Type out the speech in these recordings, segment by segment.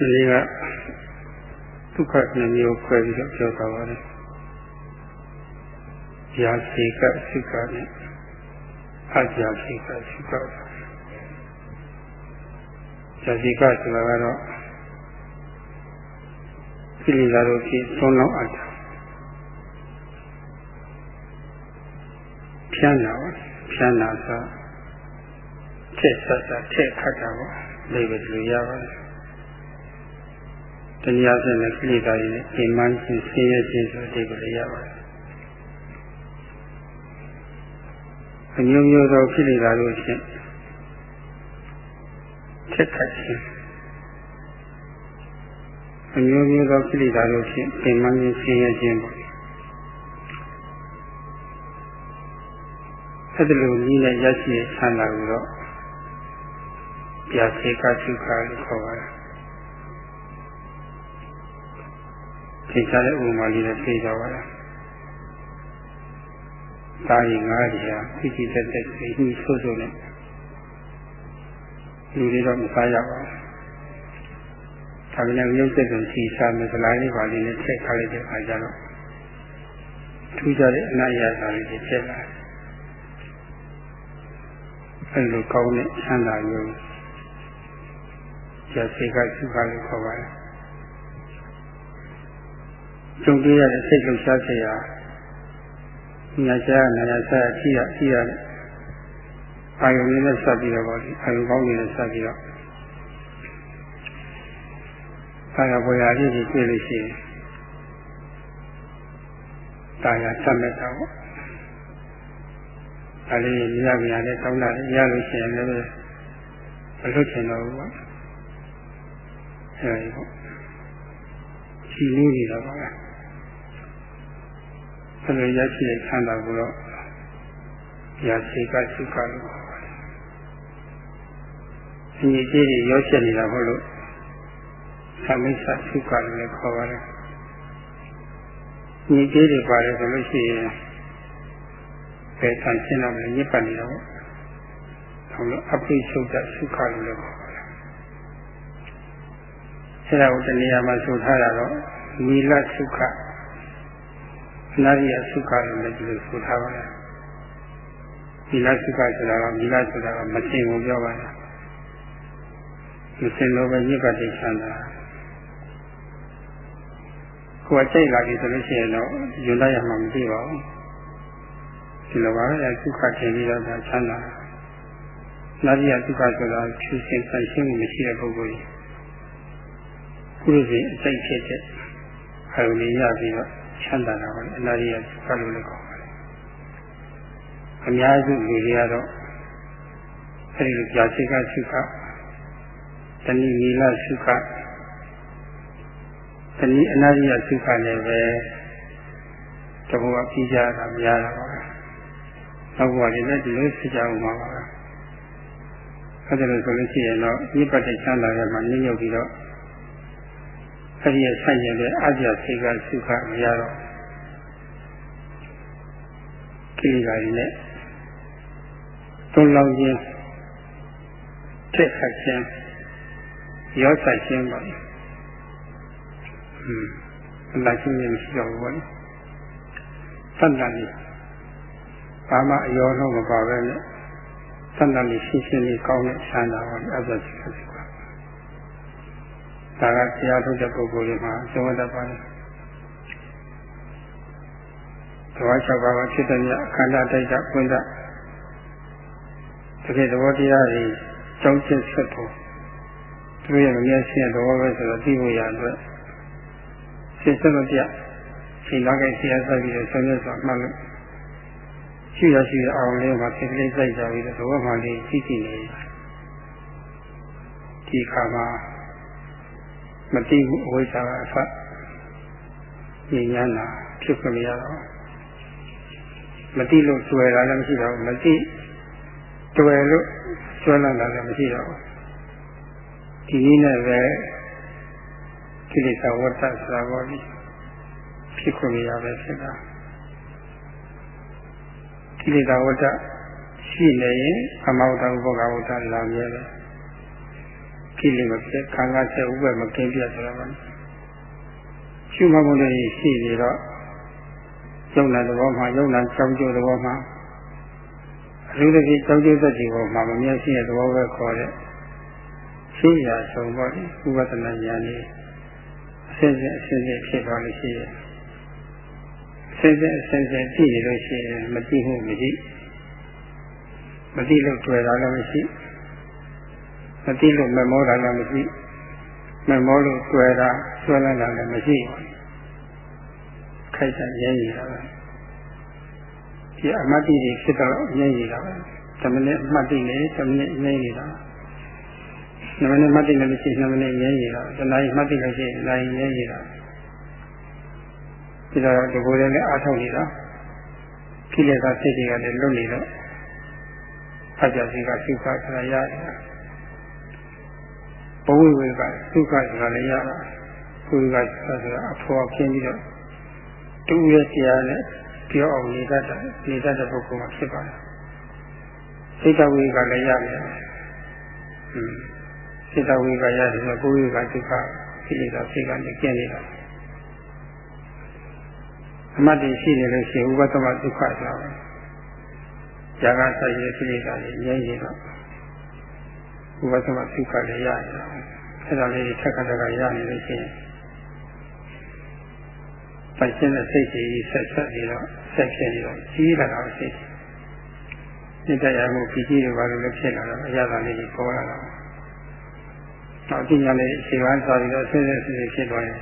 ဒီလေးကဒုက္ခနှမျိုးခွဲပြီးတော့ပြောတာပါလေ။ရာစီကစိကနဲ့အကြာစီကစိကရာစီကဆိုတာကတော့ကိလေသာတို့ဖြင့်သုံးလောက်အပ်တာဖြန်းတာပါဖြန်းတာဆိုထက်ဆက်တာထက်ခတ်တာပေါ့လေးပဲလူရပါတယ် တရားစနဲ့ကိလေသာတွေနဲ့အိမ်မှန်းခြင်းဆင်းရဲခြင်းဆိုအတိတ်ကိုရပါတယ်အမျိုးမျိုးသောကိလေသာတို့ဖြင့်ထက်ခတ်ခြင်းအမျိုးမျိုးသောကိလေသာတို့ဖြင့်အိမ်မှန်းခြင်းဆင်းရဲခြင်းပေါ့အဲ့ဒီလိုနည်းနဲ့ရရှိတဲ့ဆန္ဒကိုတော့ပြာစေကသုခလို့ခေါ်ပါတယ် ထိရှားတဲ့ဥပမာလေးနဲ့သိကြပါလား။ဒါရီငါးရီဟာသိကြည့်တတ်တဲ့သိမှုဆိုးဆိုးနဲ့လူတွေတော့မစားရပါဘူး။ဒါပေမဲ့ရုပ်သက်ဆိုစီစားမယ်ဇလားလေးပါလေးနဲ့ထည့်ထားလိုက်တဲ့အခါကျတော့ထူးခြားတဲ့အနာရသာလေးတွေဖြစ်လာတယ်။အဲလိုကောင်းတဲ့ဆန္ဒမျိုးရစေကသုခလို့ခေါ်ပါတယ် ကြုံတွေ့ရတဲ့စိတ်လှုပ်ရှားစေရာညာရှားနာယာရှားအထိရအထိရအာယုန်လေးနဲ့ဆက်ပြီးတော့ပေါ့ဒီအာယုန်ကောင်းလေးနဲ့ဆက်ပြီးတော့ကာယဘွေရာလေးကြီးတွေ့လို့ရှိရင်တာယာဆက်မဲ့တာပေါ့ဒါလေးမြင်ရမြင်ရတဲ့တောင်းတာရလို့ရှိရင်လည်းမလွတ်ချင်တော့ဘူးပေါ့အဲဒီပေါ့ရှိနေပြီတော့ပါလား အဲလိုရရှိတဲ့ဆန္ဒကိုတော့ရာစေကစုကလို့ခေါ်ပါတယ်။အညီကြီးတွေရောချက်နေတာဟုတ်လို့သမိစ္ဆစုကလို့လည်းခေါ်ပါတယ်။ညီကြီးတွေပါတယ်ဆိုလို့ရှိရင်ဘယ်ဆန်ရှင်းတော့လဲညစ်ပတ်နေတော့ဟုတ်လို့အပိသုဒ္ဓစုခလို့လည်းခေါ်ပါတယ်။အဲဒါကိုတဏှာမှာဆိုထားတာတော့နီလစုခ အနာရိယသုခလို့လည်းဒီလိုဆိုထားပါတယ်။ဒီလသုခဆိုတာကဒီလဆိုတာကမစင်ကိုပြောပါလား။မစင်လို့ပဲညစ်ပတ်တိချမ်းသာ။ကိုယ်စိတ်လာပြီဆိုလို့ရှိရင်တော့ယူလိုက်ရမှမသိပါဘူး။ဒီလိုပါပဲသုခထင်ပြီးတော့ချမ်းသာ။နာရိယသုခဆိုတာဖြူစင်ဆန့်ရှင်းမှုမရှိတဲ့ပုဂ္ဂိုလ်ကြီး။ကုသိုလ်ရှင်အစိတ်ဖြစ်တဲ့အာရုံရပြီးတော့ ချမ်းသာတာပါလေအနာရိယသုခလို့လည်းခေါ်ပါတယ်အများစုလူတွေကတော့အဲဒီလိုကြာစိကသုခတဏိနီလသုခတဏိအနာရိယသုခလည်းပဲတဘောအပြီးကြတာများတာပါနောက်ဘဝတွေလည်းဒီလိုဖြစ်ကြအောင်ပါပါအဲဒီလိုဆိုလို့ရှိရင်တော့ညစ်ပတ်တဲ့ချမ်းသာရမှာညှို့ညွတ်ပြီးတော့ အဲ့ဒီဆန့်ကျင်တဲ့အပြစိတ်ကစုခမရတော့ကိလေသာတွေနဲ့သုံးလောင်းခြင်းထက်ခတ်ခြင်းရောဆိုင်ခြင်းပါလေဟွန်းအလချင်းကြီးမရှိတော့ဘူးပေါ့လေသတ္တန်လေးဘာမှအယောတော့မပါပဲနဲ့သတ္တန်လေးရှင်းရှင်းလေးကောင်းတဲ့ဆန္ဒပါလေအပြစိတ်ကစုခ ဒါကတရားထုတ်တဲ့ပုဂ္ဂိုလ်တွေမှာသဝတ္တပါတယ်သဘော၆ပါးကဖြစ်တဲ့မြအခန္ဓာတိုက်တာပွင့်တာတကယ်သဘောတရားတွေကြောင်းချင်းဆက်ဖို့သူရဲ့မမြဲရှင်းသဘောပဲဆိုတော့သိဖို့ရအတွက်စိတ်ဆက်မပြချိန်လာခဲ့ဆရာဆက်ပြီးတော့ဆုံးရစွာမှတ်လို့ရှိရရှိရအောင်လေးမှာဖြစ်ကလေးစိုက်ကြပြီးတော့သဘောမှလေးသိသိနေဒီခါမှာ မသိဘူးအဝိဇ္ဇာကအဖညဉ့်ညမ်းတာဖြစ်ခွင့်မရတော့မသိလို့ကျွယ်တာလည်းမရှိတော့ဘူးမသိကျွယ်လို့ကျွမ်းလာတာလည်းမရှိတော့ဘူးဒီနည်းနဲ့ပဲကိလေသာဝတ္တဆိုတာပေါ်ပြီးဖြစ်ခွင့်မရပဲဖြစ်တာကိလေသာဝတ္တရှိနေရင်အမောတ္တဥပ္ပကဝတ္တလာမြဲတယ် ကိလေမဖြစ်ခံကဆက်ဥပ္ပမကင်းပြဆိုတာပါရှုမှတ်မှုတွေရှိနေတော့ယုံနာသဘောမှာယုံနာကြောင်းကျိုးသဘောမှာအထူးသဖြင့်ကြောင်းကျိုးသက်ဒီဘောမှာမမြတ်ရှိတဲ့သဘောပဲခေါ်တဲ့ရှိရာဆုံးပေါ့ဒီဥပဒနာဉာဏ်នេះအစစ်စစ်အစစ်စစ်ဖြစ်သွားလို့ရှိရင်အစစ်စစ်အစစ်စစ်ကြည့်နေလို့ရှိရင်မကြည့်မှုမရှိမသိလို့တွေ့တာလည်းမရှိ မသိလို့မမောတာလည်းမရှိမမောလို့တွေ့တာဆွဲလန်းတာလည်းမရှိခိုက်တာရင်းရတာပဲဒီအမတ်တိတွေဖြစ်တော့ရင်းရတာပဲဓမ္မနဲ့အမတ်တိနဲ့ဓမ္မနဲ့ရင်းရတာနမနဲ့မတ်တိနဲ့မရှိနမနဲ့ရင်းရတာတဏှာကြီးမတ်တိနဲ့ရှိနိုင်ရင်းရတာဒီတော့ဒီကိုယ်လည်းအားထုတ်နေတာကိလေသာစိတ်တွေကလည်းလွတ်နေတော့အကြစီကသုခဆိုတာရတယ် ဘဝဝေကသုခဆိုတာလည်းရတာကိုယ်ကဆိုတာအဖော်ခင်းပြီးတော့တူရဲ့တရားနဲ့ပြောအောင်နေတတ်တာနေတတ်တဲ့ပုဂ္ဂိုလ်မှာဖြစ်ပါတယ်စိတ်တဝေကလည်းရတယ်ဟွန်းစိတ်တဝေကရတယ်ဆိုကိုယ်ကဒုက္ခဖြစ်နေတာစိတ်ကနေကျင့်နေတာအမှတ်တည်ရှိနေလို့ရှိရင်ဥပသမဒုက္ခဆိုတာပဲဇာကဆိုင်ရဲ့ကိလေသာတွေငြိမ်းနေတော့ ဥပသမဒုက္ခလည်းရတယ်အဲ့ဒါလေးထက်ကတက်ကရနေလို့ရှိရင်ပိုင်ရှင်းတဲ့စိတ်ကြီးဆက်ဆက်ပြီးတော့ဆက်ဖြစ်နေတော့ကြီးလာတာစိတ်စိတ်တရားမှုကြီးကြီးတွေပါလို့လည်းဖြစ်လာတော့အရသာလေးကြီးပေါ်လာတော့နောက်ဒီညာလေးခြေပန်းစားပြီးတော့ဆင်းရဲဆင်းရဲဖြစ်သွားရင်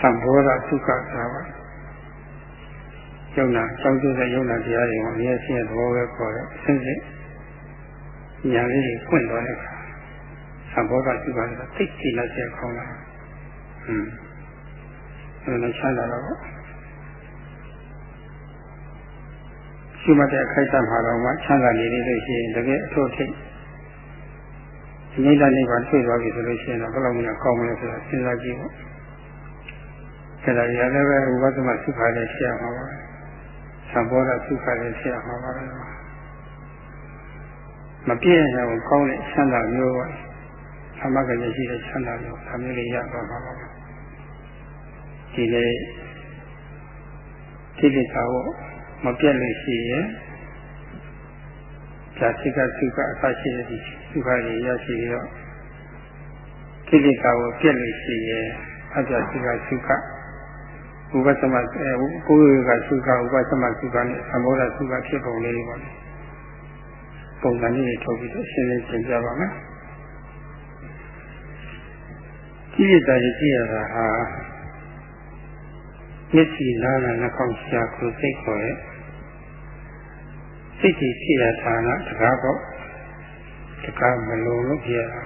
သံဘောဓဒုက္ခဆိုတာပါယုံနာကြောင်းကျိုးတဲ့ယုံနာတရားတွေမှာအမြဲရှိတဲ့သဘောပဲခေါ်တော့ဆင်းရဲ ညာလေးကြီးပွင့်သွားတဲ့အခါသံဘောဓဒုက္ခဆိုတာသိကြည့်လိုက်တဲ့ခေါင်းလာဟွန်းအဲ့လိုချမ်းသာတော့ရှိမှတဲ့အခိုက်အတန့်မှာတော့မှချမ်းသာနေနေလို့ရှိရင်တကယ်အထုတ်ထိတ်ဒီနေ့တနေ့ကတွေ့သွားပြီဆိုလို့ရှိရင်တော့ဘယ်လောက်များကောင်းမလဲဆိုတာစဉ်းစားကြည့်ပေါ့အဲ့ဒါရလည်းပဲဥပသမသုခလည်းရှိရမှာပါသံဘောဓသုခလည်းရှိရမှာပါ မပြည့်ရအောင်ကောင်းတဲ့ချမ်းသာမျိုးပါသမဂ္ဂရရှိတဲ့ချမ်းသာမျိုးဒါမျိုးလေးရသွားမှာပါဒီလေကိလေသာကိုမပြတ်လို့ရှိရင်ဇာတိကသုခအစရှိတဲ့ဒီသုခတွေရရှိပြီးတော့ကိလေသာကိုပြတ်လို့ရှိရင်အဇာတိကသုခဥပသမအဲကိုယ်ကသုခဥပသမသုခနဲ့သမောဒသုခဖြစ်ပုံလေးပေါ့ ပုံစံလေးထုတ်ပြီးတော့ရှင်းလင်းသင်ပြပါမယ်ကိလေသာကြီးကြည့်ရတာဟာမျက်စိနားနဲ့နှာခေါင်းရှာကိုစိတ်ခေါ်ရဲ့စိတ်ကြီးဖြစ်ရဌာနတကားပေါ့တကားမလုံးလို့ဖြစ်ရတာ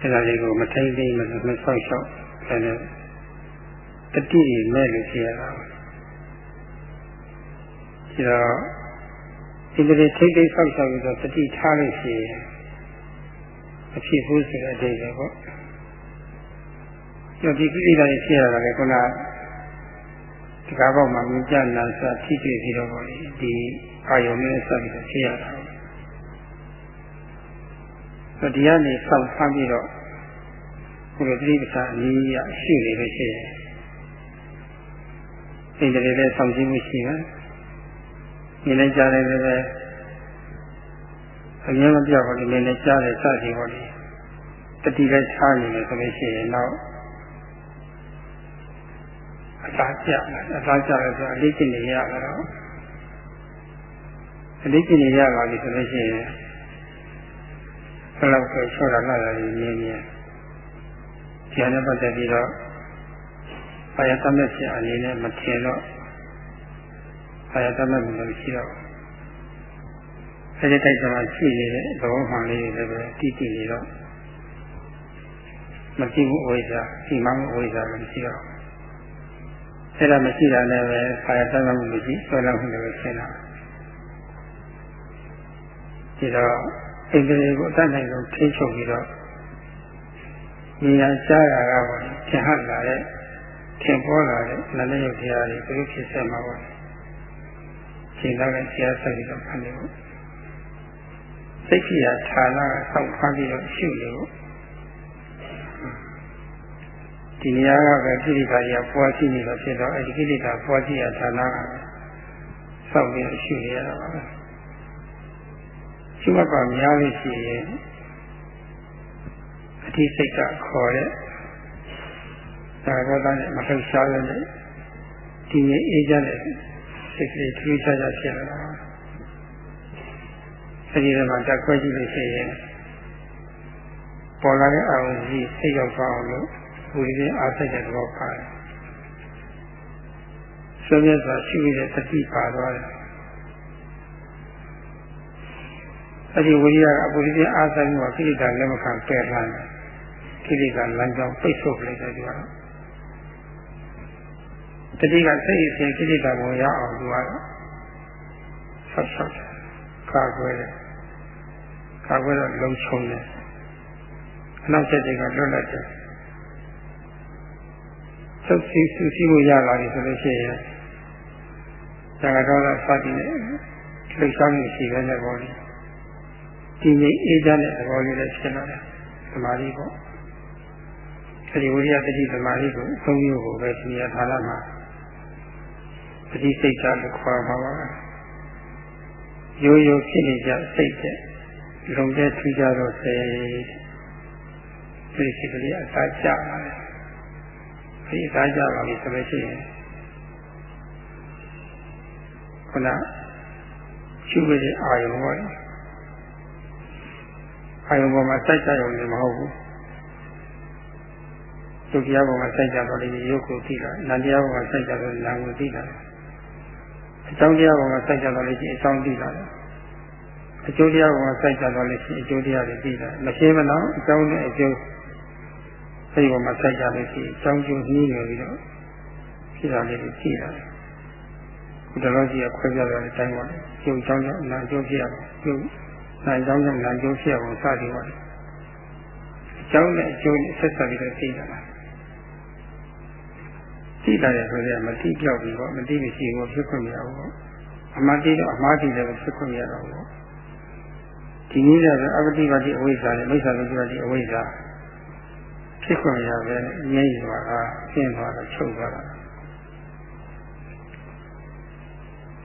အဲ့ဒါလေးကိုမထိမ့်သိမ့်မမဆောက်ရှောက်အဲ့ဒါတတိမဲ့လို့ဖြစ်ရတာဒီတော့ ဒီလိုထိတ်ထိတ်ဆောက်ရှောက်ပြီးတော့တတိထားလို့ရှိရင်အဖြစ်ဘူးဆိုတဲ့အတိတ်ပဲပေါ့ကျော်ဒီကိလေသာတွေဖြစ်ရတာလေခုနဒီကားပေါက်မှာမြင်ကြနာစာထိတွေ့ပြီးတော့ဒီအာယုံနဲ့ဆက်ပြီးတော့ဖြစ်ရတာ။ဒီကနေဆောက်ဖမ်းပြီးတော့ဒီလိုတိပ္ပစာအနည်းရရှိနေလို့ရှိရင်စိတ်တွေလည်းဆောင်ကြည့်မှုရှိတယ်။ မြင်နေကြတယ်လည်းပဲအမြဲမပြောက်ပါဘူးမြင်နေကြတယ်စသည်ဟောဒီတတိလည်းချားနေတယ်ဆိုလို့ရှိရင်တော့အသာကျအသာကျလဲဆိုအလေးကျင့်နေရတော့အလေးကျင့်နေရပါပြီဆိုလို့ရှိရင်ဘယ်လောက်ပဲချောတာလာတယ်မြင်မြင်ဒီအနေပတ်သက်ပြီးတော့ဘာယသမက်ဖြစ်အနေနဲ့မထင်တော့ ဘာယသမက်လည်းရှိတော့အဲဒီတိုက်မှာရှိနေတဲ့သဘောမှန်လေးတွေလည်းပဲတည်တည်နေတော့မကြည့်ဘူးအဝိဇ္ဇာဒီမှအဝိဇ္ဇာလည်းမရှိတော့အဲ့ဒါမရှိတာလည်းပဲခါရတတ်မှုမရှိဆွဲလမ်းမှုလည်းရှင်းတာဒီတော့အိန္ဒြေကိုအတတ်နိုင်ဆုံးထိချုပ်ပြီးတော့ဉာဏ်ကြားတာကပေါ့သင်ဟလာတဲ့သင်ပေါ်လာတဲ့နန္ဒယုတ်တရားတွေဘယ်လိုဖြစ်ဆက်မှာပေါ့ ရှင်းတော့လည်းဆရာဆက်ပြီးတော့ဖန်နေဖို့စိတ်ကြီးရာဌာနကစောင့်ဖားပြီးတော့ရှုနေဖို့ဒီနေရာကပဲကိရိတာကြီးကပွားရှိနေတော့ဖြစ်တော့အဲဒီကိရိတာပွားရှိရာဌာနကစောင့်ပြီးရှုနေရတာပါပဲရှုမှတ်ပါများလို့ရှိရင်အတိစိတ်ကခေါ်တဲ့ဒါရောသားနဲ့မလှုပ်ရှားရတဲ့ဒီငြိမ်းအေးချမ်းတဲ့ စိတ်ကလေးထူးခြားခြားဖြစ်လာတာအဲဒီထဲမှာတက်ခွဲကြည့်လို့ရှိရင်ပေါ်လာတဲ့အာရုံကြီးစိတ်ရောက်သွားအောင်လို့ဘူရီချင်းအားစိတ်တဲ့သဘောပါတယ်ဆွေးမြတ်စွာရှိနေတဲ့တတိပါသွားတယ်အဲဒီဝိရိယကအပူရီချင်းအားဆိုင်မှုကကိလေသာလက်မခံပယ်လာတယ်ကိလေသာလမ်းကြောင်းပိတ်ဆို့လိုက်တယ်ဒီကတော့ တတိကစိတ်အစဉ်ကိလေသာကိုရအောင်သူကတော့ဆောက်ရှောက်ကာကွယ်တယ်ကာကွယ်တော့လုံချုံတယ်အနောက်ချက်တွေကလွတ်လပ်တယ်သုတ်စီစုစည်းမှုရလာပြီဆိုလို့ရှိရင်ဇာကတော့စသည်နဲ့လှုပ်ရှားမှုရှိတဲ့သဘောလေးဒီငြိမ်းအေးချမ်းတဲ့သဘောလေးလည်းဖြစ်လာတယ်သမာဓိပေါ့အဲဒီဝိရိယတတိသမာဓိကိုအဆုံးမျိုးကိုပဲဒီနေရာဌာနမှာ ပฏิစိတ်ဓာတ်လို့ခေါ်ပါပါရိုးရိုးဖြစ်နေကြစိတ်တဲ့လုံတဲ့ထူးကြတော့စေဒီစိတ်ကလေးအသာကျလာတယ်ဒီအသာကျလာပြီဆိုလို့ရှိရင်ခုနရှုရတဲ့အာယုံပေါ့အာယုံပေါ်မှာစိုက်ကြရုံနဲ့မဟုတ်ဘူးဒုတိယဘုံမှာစိုက်ကြတော့လေရုပ်ကိုသိတာနန္တရားဘုံမှာစိုက်ကြတော့နာမ်ကိုသိတာ အကြောင်းတရားဘုံမှာစိုက်ကြတော့လေရှိအကြောင်းသိတာအကျိုးတရားဘုံမှာစိုက်ကြတော့လေရှိအကျိုးတရားတွေသိတာမရှင်းမလားအကြောင်းနဲ့အကျိုးအဲဒီဘုံမှာစိုက်ကြလို့ရှိအကြောင်းကျိုးနှီးနေပြီးတော့ဖြစ်တာလေးကိုသိတာခုတလောကြီးကခွဲပြတော့တဲ့အတိုင်းပါလေကျိုးအကြောင်းကြောင့်နာကျိုးဖြစ်ရပါကျိုးနာကြောင်းကြောင့်နာကျိုးဖြစ်ရပါစသည်ပါလေအကြောင်းနဲ့အကျိုးနဲ့ဆက်ဆက်ပြီးတော့သိတာလား သိလာတယ်ဆိုရင်မတိပြောက်ဘူးပေါ့မတိမရှိဘူးဖြစ်ခွင့်မရဘူးပေါ့အမှန်တိတော့အမှားတိလည်းဖြစ်ခွင့်မရတော့ဘူးပေါ့ဒီနည်းနဲ့ပဲအပတိပါတိအဝိဇ္ဇာနဲ့မိစ္ဆာပတိပါတိအဝိဇ္ဇာဖြစ်ခွင့်ရပဲငြိမ့်သွားတာရှင်းသွားတာချုပ်သွားတာ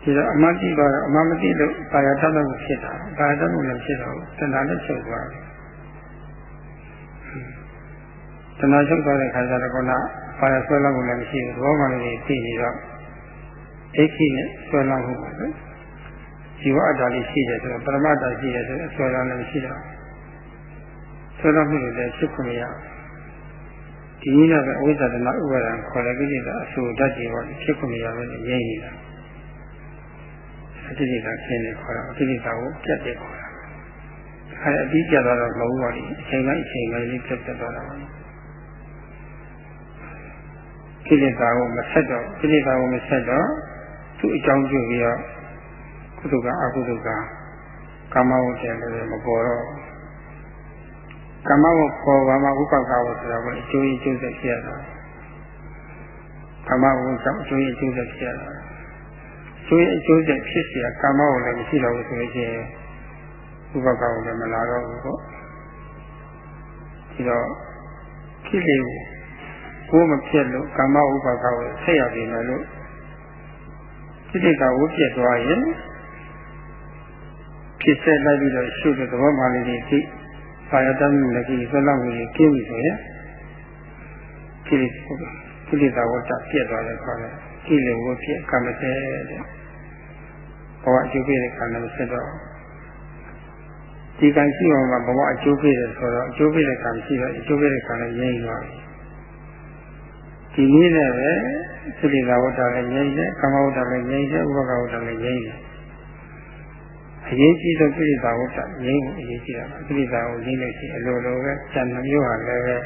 ဒီတော့အမှန်တိပါတော့အမှန်မတိလို့ပါရထတော့ဖြစ်တာပါရထမှုလည်းဖြစ်တော့တဏှာလည်းချုပ်သွားတယ်တဏှာချုပ်သွားတဲ့ခါကျတော့က ဘာရဆွဲလောက်ကိုလည်းမရှိဘူးဘောမှလည်းသိနေတော့ဒိဋ္ဌိနဲ့ဆွဲလောက်မှုပါပဲဇီဝအတ္တလေးရှိတယ်ဆိုတော့ပရမတ္တရှိတယ်ဆိုတော့ဆွဲလောက်လည်းမရှိတော့ဆွဲလောက်မှုတွေလည်းဖြစ်ခွင့်မရဒီနည်းနဲ့ပဲအဝိဇ္ဇာတနာဥပါဒံခေါ်တဲ့ကိလေသာအဆူတတ်ကြပါဖြစ်ခွင့်မရပဲငြိမ့်နေတာအတိတ်ကခင်းနေခေါ်တာအတိတ်ကိုပြတ်တယ်ခေါ်တာအဲအပြီးပြတ်သွားတော့မဟုတ်ပါဘူးအချိန်တိုင်းအချိန်တိုင်းလေးပြတ်ပြတ်သွားတာပါ ကိလေသာကိုမဆက်တော့ကိလေသာကိုမဆက်တော့သူ့အကြောင်းပြုပြီးတော့ကုသကအကုသကကာမဝတ္တလည်းမပေါ်တော့ကာမဝတ္တပေါ်ပါမှဥပက္ခဝတ္တဆိုတာကအကျိုးအကျိုးဆက်ဖြစ်ရတာကာမဝတ္တကြောင့်အကျိုးအကျိုးဆက်ဖြစ်ရတာအကျိုးအကျိုးဆက်ဖြစ်เสียကာမဝတ္တလည်းမရှိတော့ဘူးဆိုလို့ရှိရင်ဥပက္ခဝတ္တမလာတော့ဘူးပေါ့ဒီတော့ကိလေသာ ကိုမဖြစ်လို့ကာမဥပါကကိုဆက်ရပြီမယ်လို့စိတ္တကဝုပြတ်သွားရင်ဖြစ်ဆက်လိုက်ပြီးတော့ရှုတဲ့သဘောမှလေးတွေသိဘာယတမှုလည်းကြီးဆွလောက်ကြီးကျင်းပြီဆိုရင်ကိလေသာကိလေသာဝတ္တပြတ်သွားတယ်ခေါ်တယ်ကိလေဝပြတ်ကမ္မစေတဲ့ဘဝအကျိုးပေးတဲ့ခန္ဓာမဆက်တော့ဒီကံရှိအောင်မှာဘဝအကျိုးပေးတယ်ဆိုတော့အကျိုးပေးတဲ့ကံရှိတော့အကျိုးပေးတဲ့ကံလည်းရင်းသွားပြီ ဒီနည်းနဲ့ပဲစိတ္တဝတ္တလည်းငြိမ့်တယ်ကာမဝတ္တလည်းငြိမ့်တယ်ဥပကဝတ္တလည်းငြိမ့်တယ်အရေးကြီးဆုံးစိတ္တဝတ္တငြိမ့်ဖို့အရေးကြီးတာပါစိတ္တကိုငြိမ့်လို့ရှိရင်အလိုလိုပဲဇာနှမျိုးဟာလည်းပဲ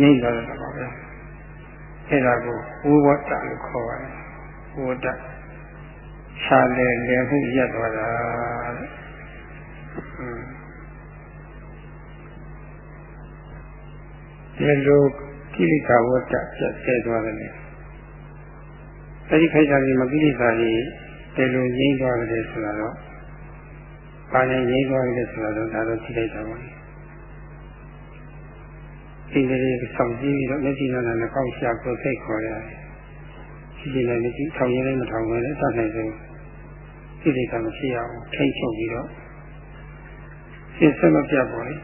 ငြိမ့်သွားတယ်ပါပဲအဲ့ဒါကိုဝိဝတ္တလို့ခေါ်ပါတယ်ဝိဝတ္တခြားလေလေမှုရက်သွားတာတဲ့ဒီလို ကိလေသာဝတ္တပြတ်ဆဲသွားတယ်အဲဒီခိုက်တာကြီးမကိလေသာကြီးတယ်လို့ငြိမ့်သွားတယ်ဆိုတာတော့ပါနေရင်းသွားပြီဆိုတော့ဒါတော့ကြည့်လိုက်တာပါဒီလေးဆောင်ကြည့်ပြီးတော့မျက်စိနဲ့လည်းကောက်ရှာကိုစိတ်ခေါ်ရတယ်ရှိရှိနဲ့မျက်စိထောင်ရင်းလေးမထောင်ဘဲနဲ့တတ်နိုင်ဆုံးစိတ်ကမရှိအောင်ထိတ်ချုပ်ပြီးတော့စိတ်ဆက်မပြတ်ပါလေ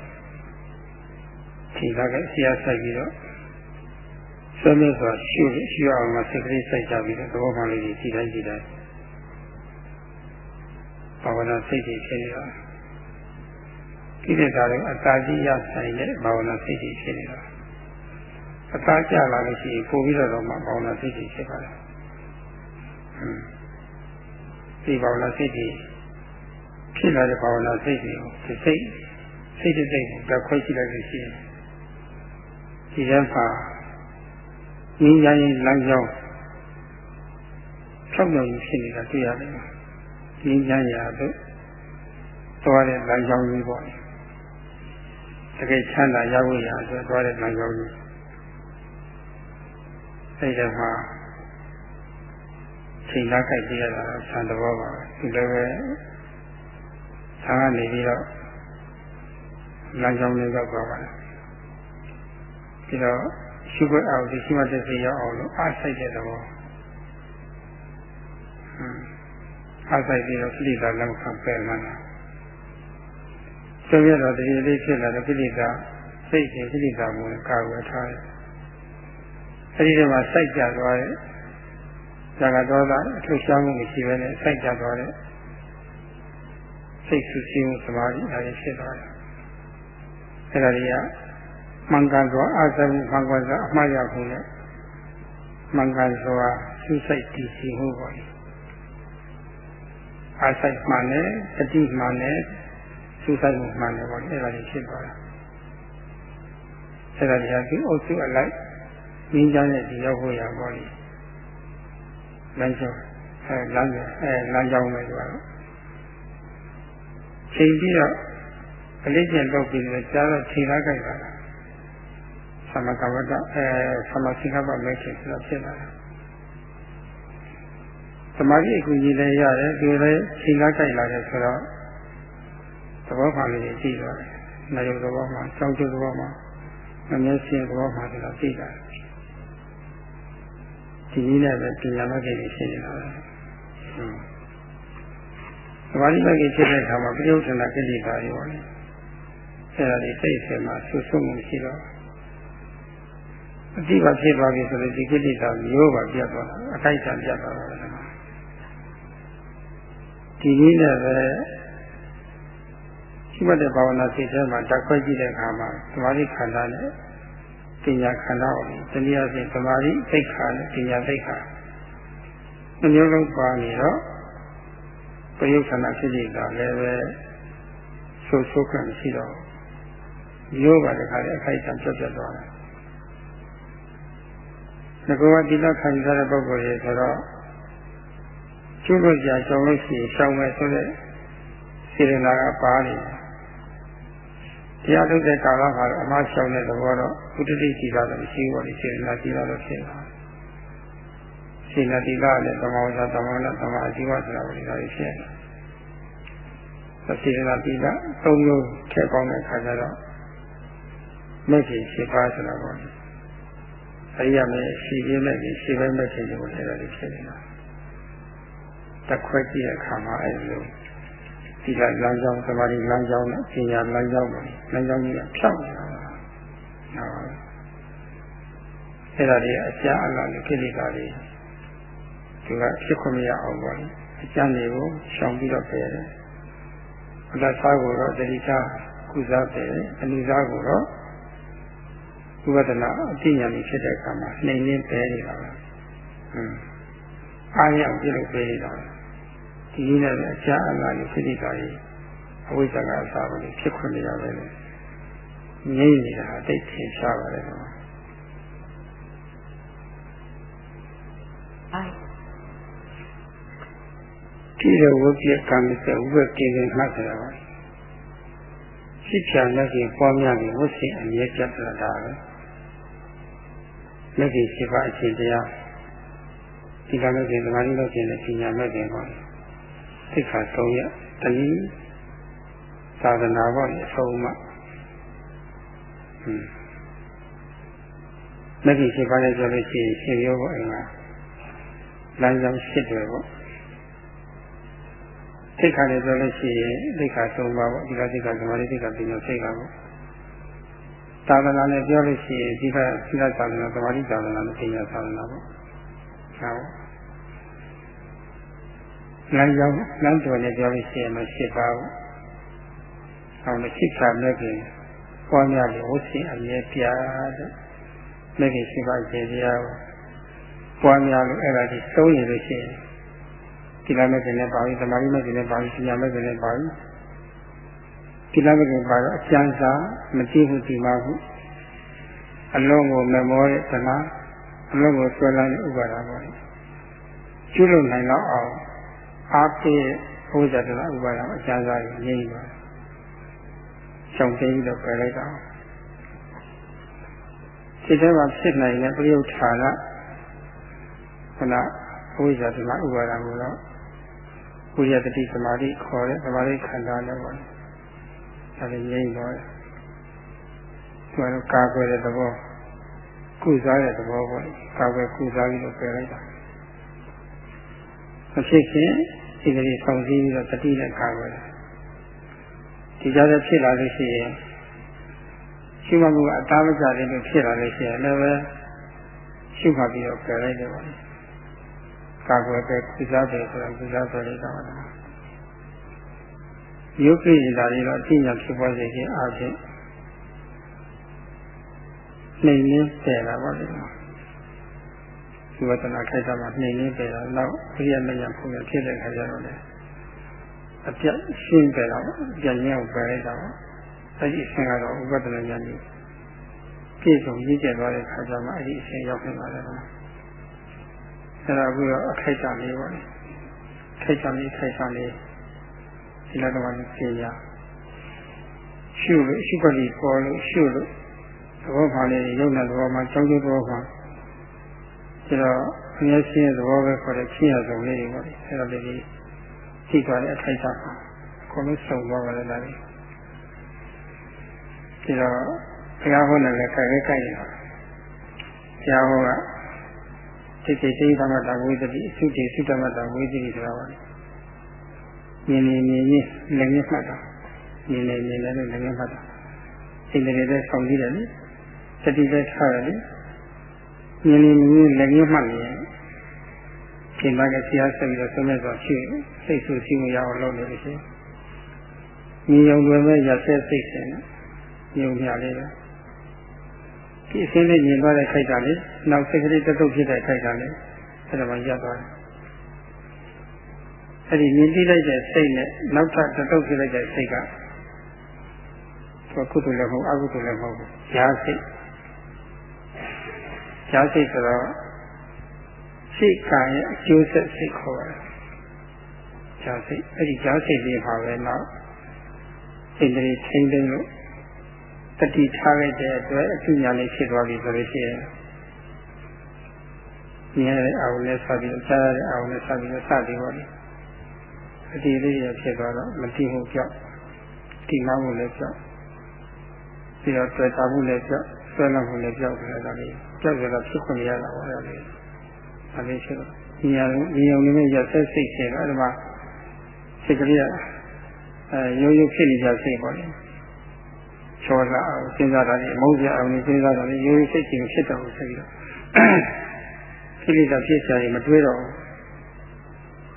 ထိလာကဆရာဆိုင်ပြီးတော့ ဆွေးနွေးစွာရှုရှုအောင်မစိတ်ကလေးစိုက်ကြပြီးတော့သဘောမှန်လေးကြီးကြည်တိုင်းကြည်တိုင်းဘာဝနာစိတ်ကြီးဖြစ်နေတာကိလေသာတွေအတာကြီးရဆိုင်တဲ့ဘာဝနာစိတ်ကြီးဖြစ်နေတာအတာကြလာလို့ရှိရင်ပို့ပြီးတော့မှဘာဝနာစိတ်ကြီးဖြစ်ပါတယ်ဟွန်းဒီဘာဝနာစိတ်ကြီးဖြစ်လာတဲ့ဘာဝနာစိတ်ကြီးကိုဒီစိတ်စိတ်စိတ်ကိုတက်ခွဲကြည့်လိုက်လို့ရှိရင်ဒီထဲမှာ ငြင်းရရင်လမ်းကြောင်းဖြောက်မြောက်ဖြစ်နေတာတွေ့ရတယ်ငြင်းချမ်းရာတို့သွားတဲ့လမ်းကြောင်းကြီးပေါ့တကယ်ချမ်းသာရဖို့ရဆိုသွားတဲ့လမ်းကြောင်းကြီးအဲဒီမှာချိန်လာကြိုက်ပြရတာဆံတော်ပါဒီလိုပဲဆံကနေပြီးတော့လမ်းကြောင်းလေးရောက်သွားပါတယ်ပြီးတော့ ရှုခွင့်အောင်ဒီရှိမှတဲ့စိတ်ရောက်အောင်လို့အားဆိုင်တဲ့သဘောအားဆိုင်ပြီးတော့ပြိဋ္ဌာလက်ခံပယ်မှန်းတာဆိုရတော့တတိလေးဖြစ်လာတဲ့ပြိဋ္ဌာစိတ်ရှင်ပြိဋ္ဌာကိုကာကွယ်ထားတယ်အဲဒီထဲမှာစိုက်ကြသွားတဲ့ဇာကတော်တာအထူးရှားမှုမရှိဘဲနဲ့စိုက်ကြသွားတဲ့စိတ်ဆူဆီးမှုသမာဓိအားဖြင့်ဖြစ်သွားတယ်အဲဒါတွေက မှန်ကန်စွာအာသမှုမှန်ကန်စွာအမှားရမှုနဲ့မှန်ကန်စွာဆူစိတ်တည်ရှိမှုပေါ့အာဆိုင်မှန်တယ်တတိမှန်တယ်ဆူဆိုင်မှုမှန်တယ်ပေါ့အဲဒါတွေဖြစ်သွားတာအဲဒါတွေကဒီအုပ်စုအလိုက်ငင်းကြတဲ့ဒီရောက်ဖို့ရပေါ့လေလမ်းကြောင်းအဲလမ်းအဲလမ်းကြောင်းပဲဆိုတော့ချိန်ပြီးတော့အလေးကျင့်လုပ်ပြီးတော့ကြားတော့ချိန်လာကြိုက်တာ သမကဝတ္တအဲသမစိကပမဲချိန်ဆိုတော့ဖြစ်လာတယ်သမာဓိအကူကြီးလည်းရတယ်ဒီလည်းချိန်လာကြိုက်လာတယ်ဆိုတော့သဘောမှလေးကြည့်သွားတယ်။နာယုသဘောမှစောင့်ကြည့်သဘောမှမမျက်စိသဘောမှဆိုတော့သိတာ။ဒီနည်းနဲ့ပဲပညာမဂ္ဂင်ဖြစ်နေတာပဲ။သမာဓိမဂ္ဂင်ဖြစ်တဲ့အခါမှာပြယုထနာကိလေသာတွေပေါ့လေ။အဲဒါတွေစိတ်ဆင်မှာဆွဆွမှုရှိတော့ အတိပါဖြစ်သွားပြီဆိုတော့ဒီကိလေသာမျိုးပါပြတ်သွားတာအခိုက်အတန့်ပြတ်သွားတာပဲ။ဒီနည်းနဲ့ပဲရှိမှတ်တဲ့ဘာဝနာစိတ်ထဲမှာတက်ခွဲကြည့်တဲ့အခါမှာသမာဓိခန္ဓာနဲ့ပညာခန္ဓာကိုတနည်းအားဖြင့်သမာဓိသိက္ခာနဲ့ပညာသိက္ခာအမျိုးလုံးပါနေတော့ပရိယခန္ဓာဖြစ်နေတာလည်းပဲဆိုးဆိုးကံရှိတော့ရိုးပါတခါလေအခိုက်အတန့်ပြတ်ပြတ်သွားတယ်။ ငကောတိလခံစားတဲ့ပုဂ္ဂိုလ်ရဲ့ဆိုတော့ကျွလို့ကြာကြောင်းလို့ရှိရင်ရှောင်းမယ်ဆိုတဲ့စေရနာကပါနေတယ်တရားထုတ်တဲ့ကာလမှာအမှားရှောင်တဲ့သဘောတော့ဘုဒ္ဓတိစီတာတော့မရှိဘူးလေစေနာစီတာတော့ဖြစ်လာစေနာတိကနဲ့သမောဇာသမောနာသမာအជីဝဆိုတာကိုဒါတွေဖြစ်တယ်စေနာတိကသုံးမျိုးထည့်ပေါင်းတဲ့အခါကျတော့မဲ့ကြီးရှိပါဆိုတာပေါ့ အရိယာမေရှိရင်းမဲ့ကြီးရှိပဲမဲ့ကြီးကိုလည်းဒါတွေဖြစ်နေတာတက်ခွဲကြည့်တဲ့အခါမှာအဲဒီလိုဒီကလမ်းကြောင်းသမာဓိလမ်းကြောင်းနဲ့ပညာလမ်းကြောင်းပေါ့လမ်းကြောင်းကြီးကဖြောက်နေတာဟုတ်အဲ့ဒါတွေအကျအလာနဲ့ကိလေသာတွေသူကဖြစ်ခွင့်မရအောင်ပေါ့အကျနေကိုရှောင်ပြီးတော့ပယ်တယ်အတ္တသားကိုတော့တတိချကုစားပယ်တယ်အနိစားကိုတော့ ဝိပဿနာအသိဉာဏ်ကြီးဖြစ်တဲ့အခါမှာနှိမ်နှင်းပယ်နေတာပဲဟွန်းအားရအောင်ပြုလုပ်ပယ်နေတာပဲဒီနည်းနဲ့အချာအလားကိုဖြစ်နေတာကြီးအဝိဇ္ဇာကအစားကိုဖြစ်ခွင့်မရပဲလေငြိမ့်နေတာအတိတ်ထင်ရှားပါတယ်ကွာဒီတော့ဝိပ္ပယကံနဲ့ဥပ္ပကေရင်မှတ်ကြတာပါရှိချာလက်ကြီးပွားများပြီးဝိသိအမြဲပြတ်တာပဲ လက်ကြီးရှိပါအရှင်တရားဒီကနေ့ကသမာဓိလို့ကျင်တဲ့ပညာမဲ့ခင်ပါသိက္ခာ၃ရက်တနည်းသာသနာ့ဘောအဆုံးမှဟွန်းမဂ္ဂင်ရှိပါလေဆိုလို့ရှိရင်ရှင်ရောဘောအိမ်မှာလမ်းကြောင်းရှစ်တယ်ပေါ့သိက္ခာလည်းဆိုလို့ရှိရင်သိက္ခာ၃ပါးပေါ့ဒီကသိက္ခာသမာဓိသိက္ခာပညာသိက္ခာပေါ့ သာသနာနဲ့ပြောလို့ရှိရင်ဒီကသီလသာသနာသမာဓိသာသနာနဲ့ပညာသာသနာပေါ့ဟုတ်လမ်းကြောင်းလမ်းတော်နဲ့ပြောလို့ရှိရင်တော့ရှစ်ပါးပေါ့ဟောလို့ရှစ်ခါမဲ့ခင်ပွားများလို့ဝတ်စင်အမြဲပြတဲ့မဲ့ခင်ရှိပါစေတရားကိုပွားများလို့အဲ့ဒါကြီးသုံးရလို့ရှိရင်ဒီလမဲ့ခင်နဲ့ပါပြီသမာဓိမဲ့ခင်နဲ့ပါပြီပညာမဲ့ခင်နဲ့ပါပြီ ဒီလမဲ့ခင်ပါတော့အကျဉ်းစာမကြည့်ဘူးဒီမှာဘူးအလုံးကိုမမောတဲ့သနာအလုံးကိုဆွဲလန်းတဲ့ဥပါဒါပေါ့ကျွလို့နိုင်တော့အောင်အားဖြည့်ဘုရားတရားဥပါဒါအကျဉ်းစာကိုငြိမ့်ပါရှောင်သိပြီးတော့ပြလိုက်တာစိတ်ထဲမှာဖြစ်နိုင်တဲ့ပြယုဌာကခဏဘုရားတရားဥပါဒါကိုတော့ဘုရားတတိသမာဓိခေါ်တဲ့သမာဓိခန္ဓာလည်းပေါ့ ဒါလည်းငြိမ့်တော့တယ်သူကတော့ကာကွယ်တဲ့သဘောကုစားတဲ့သဘောပေါ့ကာကွယ်ကုစားပြီးတော့ပြလိုက်တာမဖြစ်ခင်ဒီကလေးဆောင်စည်းပြီးတော့တတိနဲ့ကာကွယ်တယ်ဒီကြားထဲဖြစ်လာလို့ရှိရင်ရှိမှမှုကအသားမကြတဲ့လို့ဖြစ်လာလို့ရှိရင်လည်းပဲရှုမှတ်ပြီးတော့ပြလိုက်တယ်ပေါ့ကာကွယ်ပဲကုစားတယ်ဆိုတော့ကုစားတယ်လို့တော့ ယုတ်ကိစ္စတွေတော့အသိဉာဏ်ဖြစ်ပေါ်စေခြင်းအပြင်နှိမ်ရင်းပယ်တာပေါ့လေဒီဝတ္တနာခိုက်တာမှာနှိမ်ရင်းပယ်တာနောက်ဘုရားမညာပုံရဖြစ်တဲ့ခါကျတော့လေအပြတ်ရှင်းပယ်တော့ပြန်ရင်းကိုပယ်လိုက်တာပေါ့အဲဒီအရှင်ကတော့ဥပဒနာဉာဏ်ကြီးပြည့်စုံရည်ကျက်သွားတဲ့ခါကျမှအဲဒီအရှင်ရောက်နေပါတယ်ကွာအဲ့ဒါအခုတော့အခိုက်အတန့်လေးပေါ့လေခိုက်တန့်လေးခိုက်တန့်လေး ဒီလိုတော့သိရရှုလို့ရှုပ်ကလေးပေါ်လို့ရှုလို့သဘောပါလေးရုပ်နဲ့သဘောမှာကြောင်းကျိုးသဘောပါဒါတော့အမြဲရှင်းတဲ့သဘောပဲခေါ်တဲ့ရှင်းရဆုံးလေးတွေပေါ့လေအဲ့ဒါလေးကြီးသိသွားတဲ့အခိုက်အတန့်အကုန်လုံးစုံသွားပါလေဒါလေးဒါတော့ဘုရားဟောတယ်လည်းကြိုက်ကြိုက်ရတာဘုရားဟောကစိတ်စိတ်သိသမတဝိသတိအစုတိစုတမတဝိသတိဆိုတာပါ မြင်နေမြင်ရင်လည်းမြင်မှတ်တာမြင်နေမြင်လည်းလည်းမြင်မှတ်တာစိတ်တွေလည်းဆောင်ကြည့်တယ်လေစတိလည်းထားတယ်လေမြင်နေမြင်လည်းမြင်မှတ်နေရင်ရှင်ပါကဆရာဆက်ပြီးတော့ဆုံးမဲ့စွာရှိစိတ်ဆူရှိမှုရအောင်လုပ်လို့ရှိရင်မြင်ုံတွေမဲ့ရဆက်စိတ်စဉ်ညုံမြလေးပဲဒီအစင်းလေးမြင်သွားတဲ့ခိုက်တာလေနောက်စိတ်ကလေးတက်တုတ်ဖြစ်တဲ့ခိုက်တာလေအဲ့ဒါမှရပ်သွားတယ် အဲ့ဒီမြင်သိလိုက်တဲ့စိတ်နဲ့နောက်ထပ်တက်တုတ်ဖြစ်လိုက်တဲ့စိတ်ကကုသိုလ်လည်းမဟုတ်အကုသိုလ်လည်းမဟုတ်ဘူးဈာစိတ်ဈာစိတ်ဆိုတော့စိတ်ကံရဲ့အကျိုးဆက်စိတ်ခေါ်တယ်ဈာစိတ်အဲ့ဒီဈာစိတ်လေးပါပဲနောက်စိတ်ကလေးထိမ့်သိမ့်လို့တတိထားလိုက်တဲ့အတွက်အကျဉ်းညာလေးဖြစ်သွားပြီဆိုလို့ရှိရင်မြင်ရတဲ့အာရုံနဲ့စပြီးကြားရတဲ့အာရုံနဲ့စပြီးစသည်ပေါ့လေ အတီလေးရဖြစ်သွားတော့မတိမှုကြောက်တိမမှုလည်းကြောက်ပြီးတော့တွေ့တာမှုလည်းကြောက်ဆွဲလမ်းမှုလည်းကြောက်တယ်ဒါလေးကြောက်ကြတော့ဖြစ်ခွင့်ရတာပေါ့လေဒါလေးဒါလေးရှိတော့ဒီရဒီုံလေးနဲ့ရဆက်စိတ်ရှိတော့အဲ့ဒီမှာစိတ်ကလေးကအဲရိုးရိုးဖြစ်နေကြစိတ်ပေါ့လေချောလာအောင်စဉ်းစားတာလေအမုန်းစရာအောင်စဉ်းစားတာလေရိုးရိုးစိတ်ချင်းဖြစ်တော့ဆိုပြီးတော့ခိလိတာဖြစ်ချင်မတွေးတော့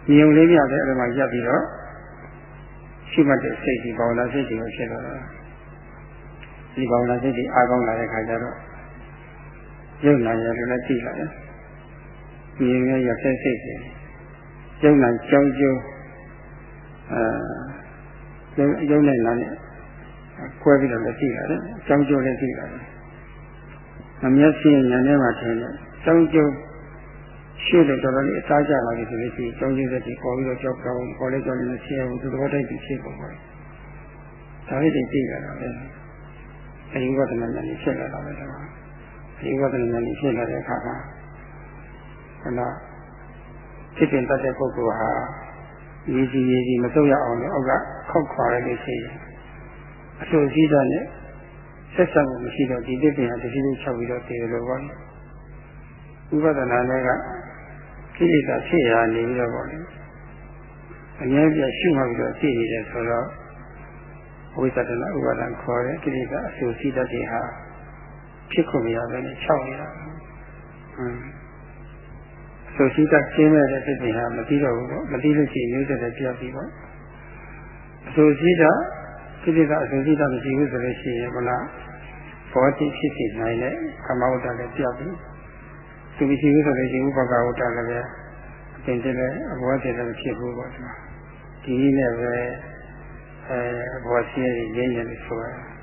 မြုံလေးမြတဲ့အဲ့ဒါမှရပ်ပြီးတော့ရှိမှတ်တဲ့စိတ်ဒီဘာဝနာစိတ်တွေဖြစ်တော့ဒီဘာဝနာစိတ်တွေအားကောင်းလာတဲ့ခါကျတော့ရုပ်နာရလည်းသိလာတယ်မြင်ရရဆက်စိတ်တွေရုပ်နာကြောင်းကျိုးအဲရုပ်နဲ့နာနဲ့ကွဲပြီးတော့လည်းသိရတယ်အကြောင်းကျိုးလည်းသိရတယ်အမျက်ရှိရင်ညာထဲမှာထင်တယ်အကြောင်းကျိုး ရှုလို့တော်တော်လေးအသားကျလာပြီဆိုလို့ရှိရင်အကြောင်းကျိုးသက်ဒီပေါ်ပြီးတော့ကြောက်ကြောက်ပေါ်လဲကြောက်နေဆင်းအောင်သူတော်တိုက်ပြီးဖြစ်ပေါ်ပါတယ်ဒါလေးတွေသိရတာပဲအဲဒီဝဒနာဉာဏ်ကြီးဖြစ်လာတာပဲဒါကဒီဝဒနာဉာဏ်ကြီးဖြစ်လာတဲ့အခါမှာခဏဖြစ်တင်တတ်တဲ့ပုဂ္ဂိုလ်ဟာရည်ကြီးရည်ကြီးမတုတ်ရအောင်လည်းအောက်ကခောက်ခွာရလို့ရှိရင်အဆိုစည်းတာနဲ့ဆက်ဆံမှုမရှိတော့ဒီတစ်ပင်ဟာတစ်ဖြည်းဖြည်းချက်ပြီးတော့တည်တယ်လို့ပေါ့လေဥပဒနာနဲ့က ကိလေသာဖြစ်ရနေပြီးတော့ပေါ့လေအငြင်းပြရှုမှပြီးတော့သိနေတယ်ဆိုတော့ဝိသဒနာဥပါဒံခေါ်တဲ့ကိလေသာအဆိုစည်းတတ်တဲ့ဟာဖြစ်ခွင့်မရဘဲနဲ့၆နေတာဟမ်အဆိုစည်းတတ်ကျင်းမဲ့တဲ့ဖြစ်စဉ်ဟာမသိတော့ဘူးပေါ့မသိလို့ရှိရင်မျိုးဆက်တဲ့ပြောက်ပြီးပေါ့အဆိုစည်းတတ်ကိလေသာအဆိုစည်းတတ်မရှိဘူးဆိုလို့ရှိရင်ကဘောတိဖြစ်စီနိုင်တဲ့ကမ္မဝတ္တလည်းပြောက်ပြီး သူမရှိဘူးဆိုလို့ရှိရင်ဥပကဝတ္တလည်းပဲအတင်တည်းလည်းအဘောတည်းလည်းဖြစ်ဘူးပေါ့ဒီမှာဒီနည်းနဲ့ပဲအဲဘောရှိရရင်းရလို့ဆိုရတယ်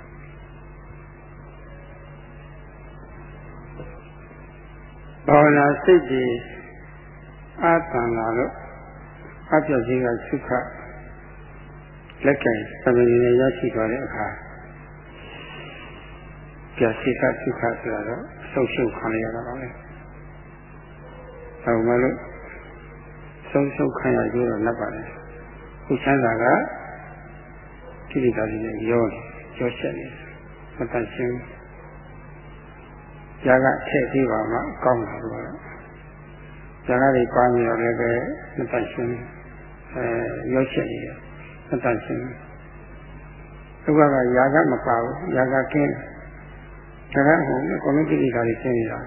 ဘာဝနာစိတ်ကြီးအာတန်လာလို့အပြောက်ကြီးကသုခလက်ကင်သမဏေရရှိသွားတဲ့အခါပြစိကသုခဆိုတာတော့ဆုံးရှုံးခံရတာပါပဲ။ ဟောမလို့ဆုံးရှုံးခံရကြတော့လက်ပါလေ။ခုချမ်းသာကကိလေသာတွေနဲ့ရောရောချက်နေမတန်ရှင်းဇာကထည့်ပြီးပါမှကောင်းတယ်လို့ဇာကတွေပါနေတော့လည်းပဲမတန်ရှင်းအဲရောချက်နေတယ်မတန်ရှင်းဒုက္ခကຢာကမပါဘူးຢာကကင်းဒါကဟိုအကုန်လုံးကိလေသာတွေရှင်းနေတာ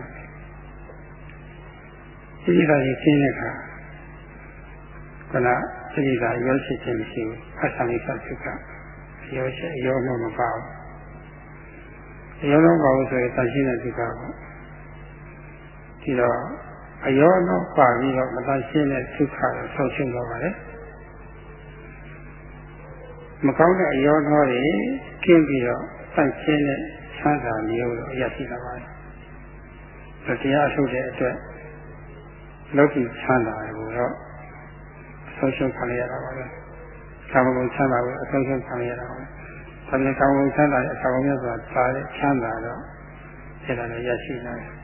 ကိလေသာတွေရှင်းတဲ့အခါခဏကိလေသာရောရှိခြင်းမရှိဘူးအဆံလေးဆက်စုကရောရှိရောတော့မပါဘူးရောတော့ပါဘူးဆိုရင်တန်ရှင်းတဲ့ဒုက္ခပေါ့ဒီတော့အရောတော့ပါပြီးတော့မတန်ရှင်းတဲ့ဒုက္ခကိုဆုံးရှင်းတော့ပါလေမကောင်းတဲ့အရောတော့တွေကျင်းပြီးတော့တန်ရှင်းတဲ့ချမ်းသာမျိုးတော့ရရှိလာပါတယ်။တရားအထုတ်တဲ့အတွက် လောကီချမ်းသာကိုတော့အဆုံးရှုံးခံရတာပါပဲ။ကာမဂုဏ်ချမ်းသာကိုအဆုံးရှုံးခံရတာပါပဲ။ဒါပေမဲ့ကာမဂုဏ်ချမ်းသာရဲ့အဆောင်မြတ်စွာပါတဲ့ချမ်းသာတော့အဲ့ဒါလည်းရရှိလာတယ်။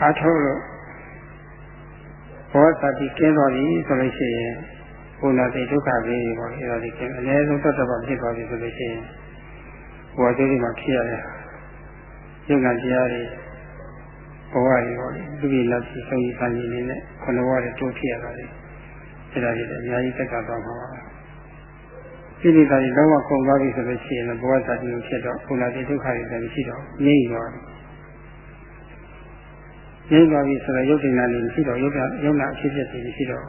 အားထုတ်လို့ဘောသတိကင်းတော်ပြီဆိုလို့ရှိရင်ဘုရားတိဒုက္ခကြီးပေါ့အဲ့ဒါဒီကင်းအနည်းဆုံးတတ်တော့ဖြစ်သွားပြီဆိုလို့ရှိရင်ဘဝသေးတွေမှာဖြစ်ရတဲ့ယုံနာတရားတွေ ဘဝတွေပေါ့လေသူကြီးလက်ပြီးဆုံးကြီးဆန်းကြီးနေနဲ့ခဏဘဝတွေတိုးဖြစ်ရတာလေအဲဒါတွေလည်းအများကြီးသက်သာသွားမှာပါဒီလိုတာတွေလုံးဝကုန်သွားပြီဆိုလို့ရှိရင်ဘဝစာတိကိုဖြစ်တော့ခုနကဒုက္ခတွေလည်းမရှိတော့ငြိမ့်သွားငြိမ့်သွားပြီဆိုတော့ယုတ်တိနာလေးမရှိတော့ယုတ်တာယုံနာအဖြစ်ဖြစ်တွေမရှိတော့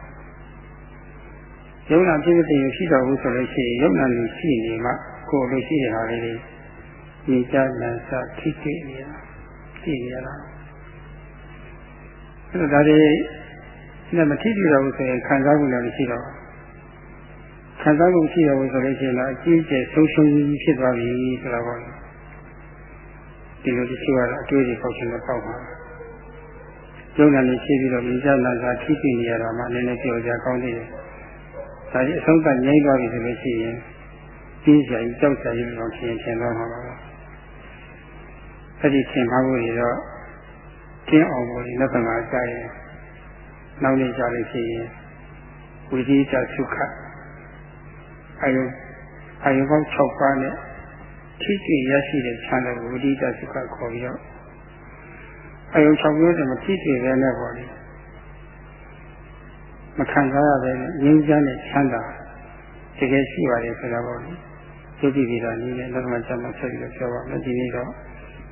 ယုံနာဖြစ်ဖြစ်တွေရှိတော့ဘူးဆိုလို့ရှိရင်ယုံနာလေးရှိနေမှကိုယ်လိုရှိတဲ့ဟာလေးတွေဒီကြလန်စထိထိနေတာရှိနေရတာ အဲ့ဒါတွေနဲ့မထိထိတော့ဘူးဆိုရင်ခံစားမှုလည်းမရှိတော့ခံစားမှုရှိရဘူးဆိုလို့ရှိရင်တော့အကြီးကျယ်ဆုံးရှုံးဖြစ်သွားပြီဆိုတာပေါ့ဒီလိုတချို့ကတော့အတွေ့အကြုံပေါက်ရှင်တော့ပေါက်ပါကျုံတယ်ရှိပြီးတော့မြင်ကြလာတာထိထိနေရတာမှနည်းနည်းပြောကြကောင်းသေးတယ်ဒါကြီးအဆုံးသတ်ငြိမ်းသွားပြီဆိုလို့ရှိရင်ကြီးကြရင်ကြောက်ကြရင်တော့ထင်ထင်တော့မှာပါအဲ့ဒီထင်မှားဖို့ရတော့ ကျင်းအောင်လို့လက်သမားကြရင်နောက်နေ့ကြလို့ရှိရင်ဝိသီကြသုခအယုအယုပေါင်း6ပါးနဲ့ထိထိရရှိတဲ့ချမ်းသာဝိသီကြသုခခေါ်ပြီးတော့အယု6မျိုးတည်းမထိထိပဲနဲ့ပေါ့လေမခံစားရပဲနဲ့ငြိမ်းချမ်းတဲ့ချမ်းသာတကယ်ရှိပါတယ်ဆိုတာပေါ့လေသိကြည့်ပြီးတော့နည်းနဲ့လက်မှတ်ချက်မှဆက်ပြီးတော့ပြောပါမယ်ဒီနေ့တော့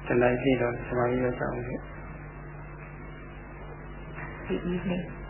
တလိုက်ပြီးတော့သမာဓိရကြအောင်လို့ The evening